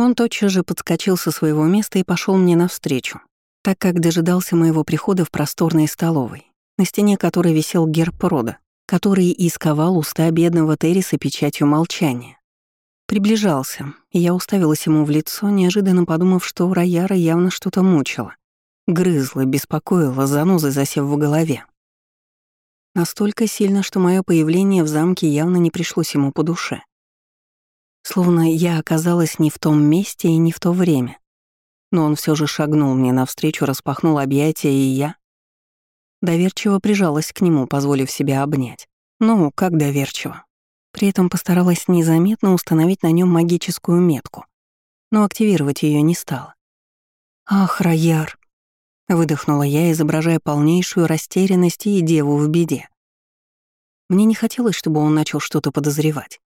Он тотчас же подскочил со своего места и пошел мне навстречу, так как дожидался моего прихода в просторной столовой, на стене которой висел герб рода, который исковал уста бедного Терриса печатью молчания. Приближался, и я уставилась ему в лицо, неожиданно подумав, что Рояра явно что-то мучила. Грызла, беспокоила, занозой засев в голове. Настолько сильно, что мое появление в замке явно не пришлось ему по душе. Словно я оказалась не в том месте и не в то время. Но он все же шагнул мне навстречу, распахнул объятия, и я... Доверчиво прижалась к нему, позволив себя обнять. Ну, как доверчиво. При этом постаралась незаметно установить на нем магическую метку, но активировать ее не стала. «Ах, Рояр!» — выдохнула я, изображая полнейшую растерянность и деву в беде. Мне не хотелось, чтобы он начал что-то подозревать.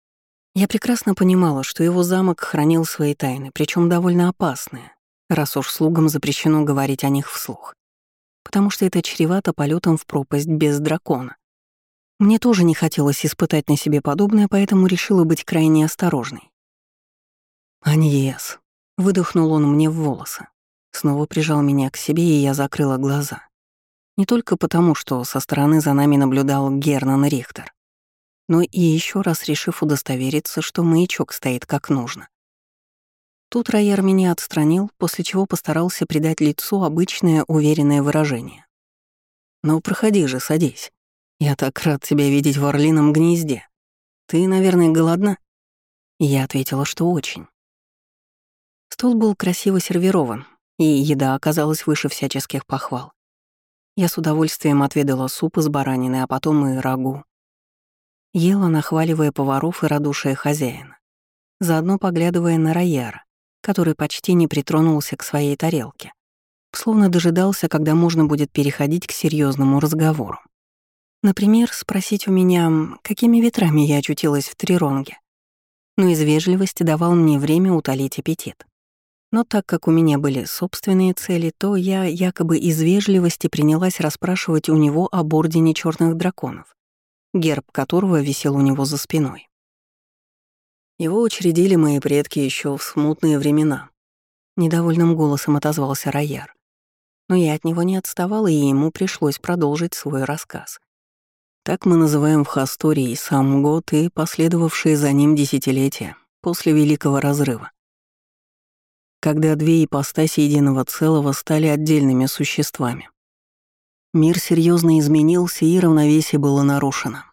Я прекрасно понимала, что его замок хранил свои тайны, причем довольно опасные, раз уж слугам запрещено говорить о них вслух. Потому что это чревато полетом в пропасть без дракона. Мне тоже не хотелось испытать на себе подобное, поэтому решила быть крайне осторожной. «Аньес», — выдохнул он мне в волосы. Снова прижал меня к себе, и я закрыла глаза. Не только потому, что со стороны за нами наблюдал Гернан Рихтер, но и еще раз решив удостовериться, что маячок стоит как нужно. Тут Рояр меня отстранил, после чего постарался придать лицу обычное уверенное выражение. «Ну, проходи же, садись. Я так рад тебя видеть в орлином гнезде. Ты, наверное, голодна?» Я ответила, что очень. Стол был красиво сервирован, и еда оказалась выше всяческих похвал. Я с удовольствием отведала суп из баранины, а потом и рагу, Ела, нахваливая поваров и радушие хозяина, заодно поглядывая на Рояра, который почти не притронулся к своей тарелке, словно дожидался, когда можно будет переходить к серьезному разговору. Например, спросить у меня, какими ветрами я очутилась в Триронге. Но из вежливости давал мне время утолить аппетит. Но так как у меня были собственные цели, то я якобы из вежливости принялась расспрашивать у него об Ордене Черных Драконов герб которого висел у него за спиной. Его учредили мои предки еще в смутные времена. Недовольным голосом отозвался Рояр. Но я от него не отставала, и ему пришлось продолжить свой рассказ. Так мы называем в Хастории сам год и последовавшие за ним десятилетия после Великого Разрыва. Когда две ипостаси единого целого стали отдельными существами. Мир серьезно изменился, и равновесие было нарушено.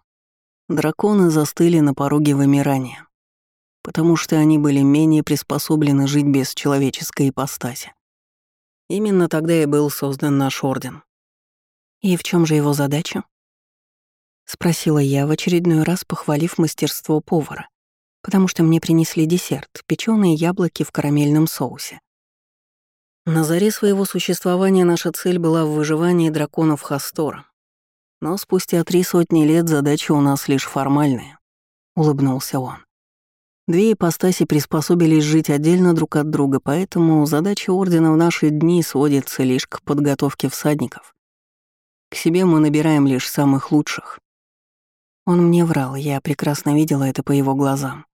Драконы застыли на пороге вымирания, потому что они были менее приспособлены жить без человеческой ипостаси. Именно тогда и был создан наш орден. И в чем же его задача? Спросила я в очередной раз, похвалив мастерство повара, потому что мне принесли десерт — печеные яблоки в карамельном соусе. На заре своего существования наша цель была в выживании драконов Хастора. Но спустя три сотни лет задача у нас лишь формальная, — улыбнулся он. Две ипостаси приспособились жить отдельно друг от друга, поэтому задача Ордена в наши дни сводится лишь к подготовке всадников. К себе мы набираем лишь самых лучших. Он мне врал, я прекрасно видела это по его глазам.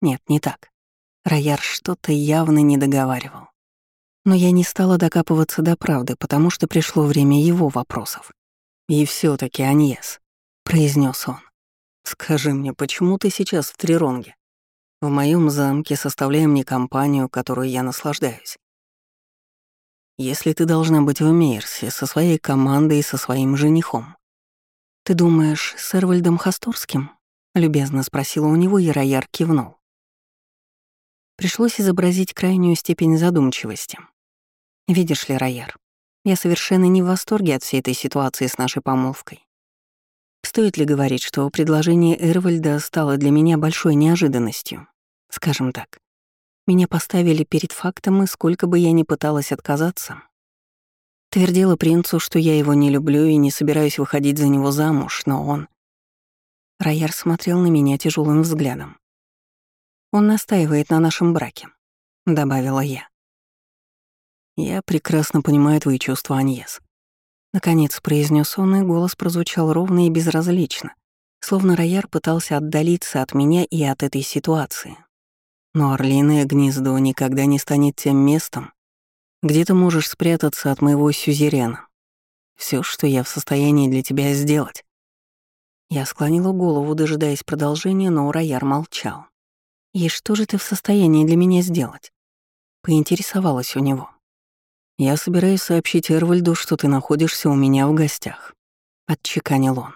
Нет, не так. Рояр что-то явно не договаривал. Но я не стала докапываться до правды, потому что пришло время его вопросов. «И все таки Аньес», — произнес он, — «скажи мне, почему ты сейчас в Триронге? В моем замке составляя мне компанию, которую я наслаждаюсь. Если ты должна быть в Мейерсе со своей командой и со своим женихом. Ты думаешь, с Эрвальдом Хасторским? Любезно спросила у него, и Рояр кивнул. Пришлось изобразить крайнюю степень задумчивости. Видишь ли, Рояр, я совершенно не в восторге от всей этой ситуации с нашей помолвкой. Стоит ли говорить, что предложение Эрвальда стало для меня большой неожиданностью? Скажем так. Меня поставили перед фактом, и сколько бы я ни пыталась отказаться. Твердила принцу, что я его не люблю и не собираюсь выходить за него замуж, но он... Рояр смотрел на меня тяжелым взглядом. «Он настаивает на нашем браке», — добавила я. «Я прекрасно понимаю твои чувства, Аньес». Наконец произнес он, и голос прозвучал ровно и безразлично, словно Рояр пытался отдалиться от меня и от этой ситуации. Но орлиное гнездо никогда не станет тем местом, где ты можешь спрятаться от моего сюзерена. Все, что я в состоянии для тебя сделать. Я склонила голову, дожидаясь продолжения, но Ураяр молчал. «И что же ты в состоянии для меня сделать?» Поинтересовалась у него. «Я собираюсь сообщить Эрвальду, что ты находишься у меня в гостях», — отчеканил он,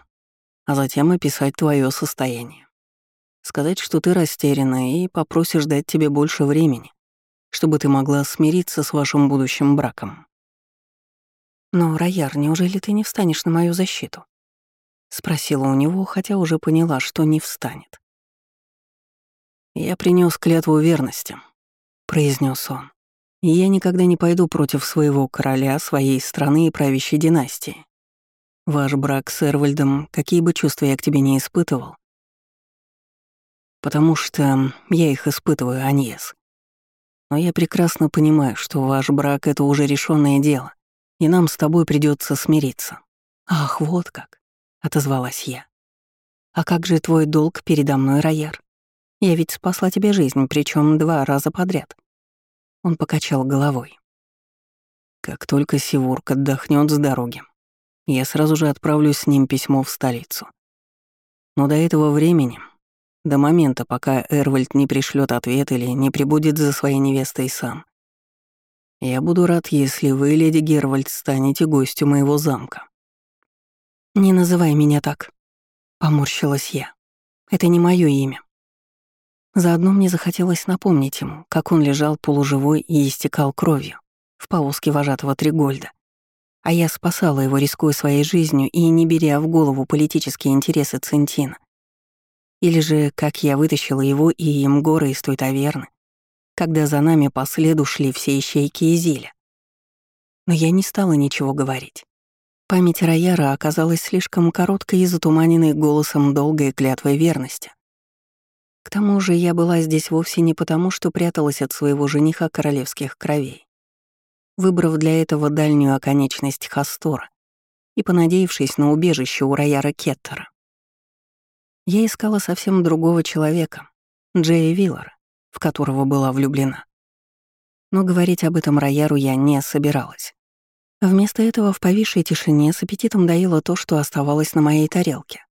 «а затем описать твое состояние. Сказать, что ты растеряна, и попросишь дать тебе больше времени, чтобы ты могла смириться с вашим будущим браком». «Но, Рояр, неужели ты не встанешь на мою защиту?» — спросила у него, хотя уже поняла, что не встанет. «Я принес клятву верности», — произнес он. «И я никогда не пойду против своего короля, своей страны и правящей династии. Ваш брак с Эрвальдом, какие бы чувства я к тебе не испытывал, потому что я их испытываю, Аньес. Но я прекрасно понимаю, что ваш брак — это уже решенное дело, и нам с тобой придется смириться». «Ах, вот как!» — отозвалась я. «А как же твой долг передо мной, Рояр? Я ведь спасла тебе жизнь, причем два раза подряд». Он покачал головой. «Как только Сивург отдохнет с дороги, я сразу же отправлю с ним письмо в столицу. Но до этого времени, до момента, пока Эрвальд не пришлет ответ или не прибудет за своей невестой сам, я буду рад, если вы, леди Гервальд, станете гостью моего замка. «Не называй меня так», — поморщилась я. «Это не мое имя». Заодно мне захотелось напомнить ему, как он лежал полуживой и истекал кровью в повозке вожатого Тригольда. А я спасала его, рискуя своей жизнью и не беря в голову политические интересы Центина. Или же, как я вытащила его и Имгора из той таверны, когда за нами по следу шли все ищейки и Зиля. Но я не стала ничего говорить. Память Рояра оказалась слишком короткой и затуманенной голосом долгой клятвой верности. К тому же я была здесь вовсе не потому, что пряталась от своего жениха королевских кровей, выбрав для этого дальнюю оконечность Хастора и понадеявшись на убежище у Рояра Кеттера. Я искала совсем другого человека, Джея Виллара, в которого была влюблена. Но говорить об этом Рояру я не собиралась. Вместо этого в повисшей тишине с аппетитом доела то, что оставалось на моей тарелке.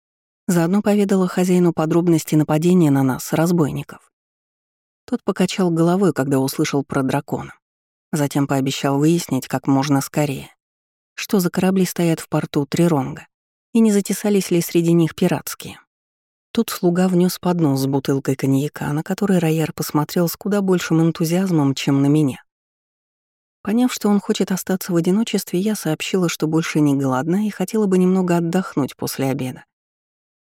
Заодно поведала хозяину подробности нападения на нас, разбойников. Тот покачал головой, когда услышал про дракона. Затем пообещал выяснить как можно скорее, что за корабли стоят в порту Триронга, и не затесались ли среди них пиратские. Тут слуга внес поднос с бутылкой коньяка, на который Рояр посмотрел с куда большим энтузиазмом, чем на меня. Поняв, что он хочет остаться в одиночестве, я сообщила, что больше не голодна и хотела бы немного отдохнуть после обеда.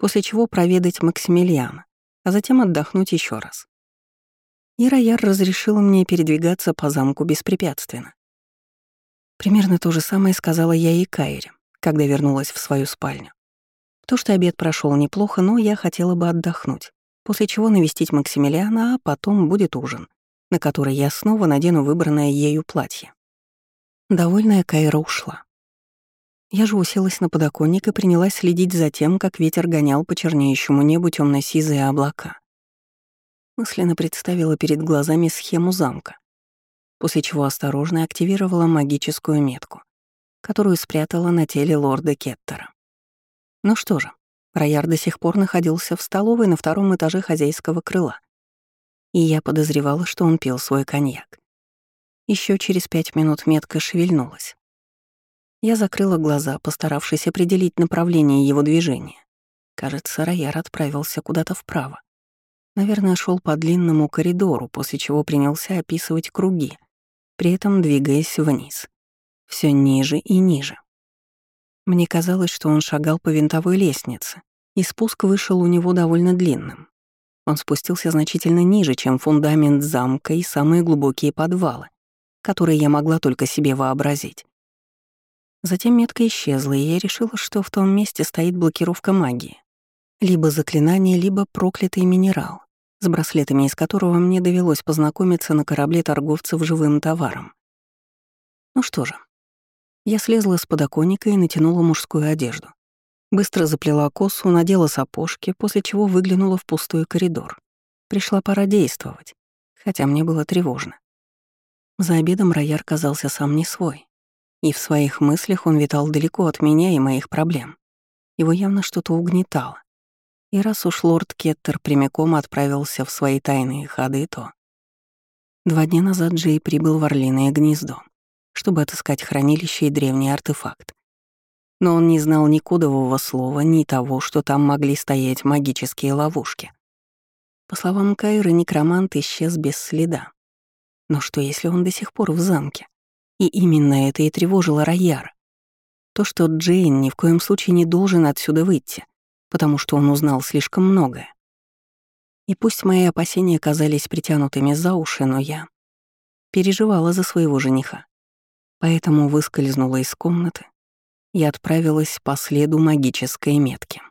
После чего проведать Максимилиана, а затем отдохнуть еще раз. И Рояр разрешил мне передвигаться по замку беспрепятственно. Примерно то же самое сказала я и Кайре, когда вернулась в свою спальню. То, что обед прошел неплохо, но я хотела бы отдохнуть, после чего навестить Максимилиана, а потом будет ужин — на который я снова надену выбранное ею платье. Довольная Кайра ушла. Я же уселась на подоконник и принялась следить за тем, как ветер гонял по чернеющему небу темно сизые облака. Мысленно представила перед глазами схему замка, после чего осторожно активировала магическую метку, которую спрятала на теле лорда Кеттера. Ну что же, Рояр до сих пор находился в столовой на втором этаже хозяйского крыла — и я подозревала, что он пил свой коньяк. Еще через пять минут метка шевельнулась. Я закрыла глаза, постаравшись определить направление его движения. Кажется, Рояр отправился куда-то вправо. Наверное, шел по длинному коридору, после чего принялся описывать круги, при этом двигаясь вниз. все ниже и ниже. Мне казалось, что он шагал по винтовой лестнице, и спуск вышел у него довольно длинным. Он спустился значительно ниже, чем фундамент замка и самые глубокие подвалы, которые я могла только себе вообразить. Затем метка исчезла, и я решила, что в том месте стоит блокировка магии. Либо заклинание, либо проклятый минерал, с браслетами из которого мне довелось познакомиться на корабле торговцев живым товаром. Ну что же, я слезла с подоконника и натянула мужскую одежду. Быстро заплела косу, надела сапожки, после чего выглянула в пустой коридор. Пришла пора действовать. хотя мне было тревожно. За обедом Рояр казался сам не свой, и в своих мыслях он витал далеко от меня и моих проблем. Его явно что-то угнетало. И раз уж лорд Кеттер прямиком отправился в свои тайные ходы, то... Два дня назад Джей прибыл в Орлиное гнездо, чтобы отыскать хранилище и древний артефакт. Но он не знал ни кодового слова, ни того, что там могли стоять магические ловушки. По словам Кайры, некромант исчез без следа. Но что, если он до сих пор в замке? И именно это и тревожило Рояр. То, что Джейн ни в коем случае не должен отсюда выйти, потому что он узнал слишком многое. И пусть мои опасения казались притянутыми за уши, но я переживала за своего жениха. Поэтому выскользнула из комнаты и отправилась по следу магической метки.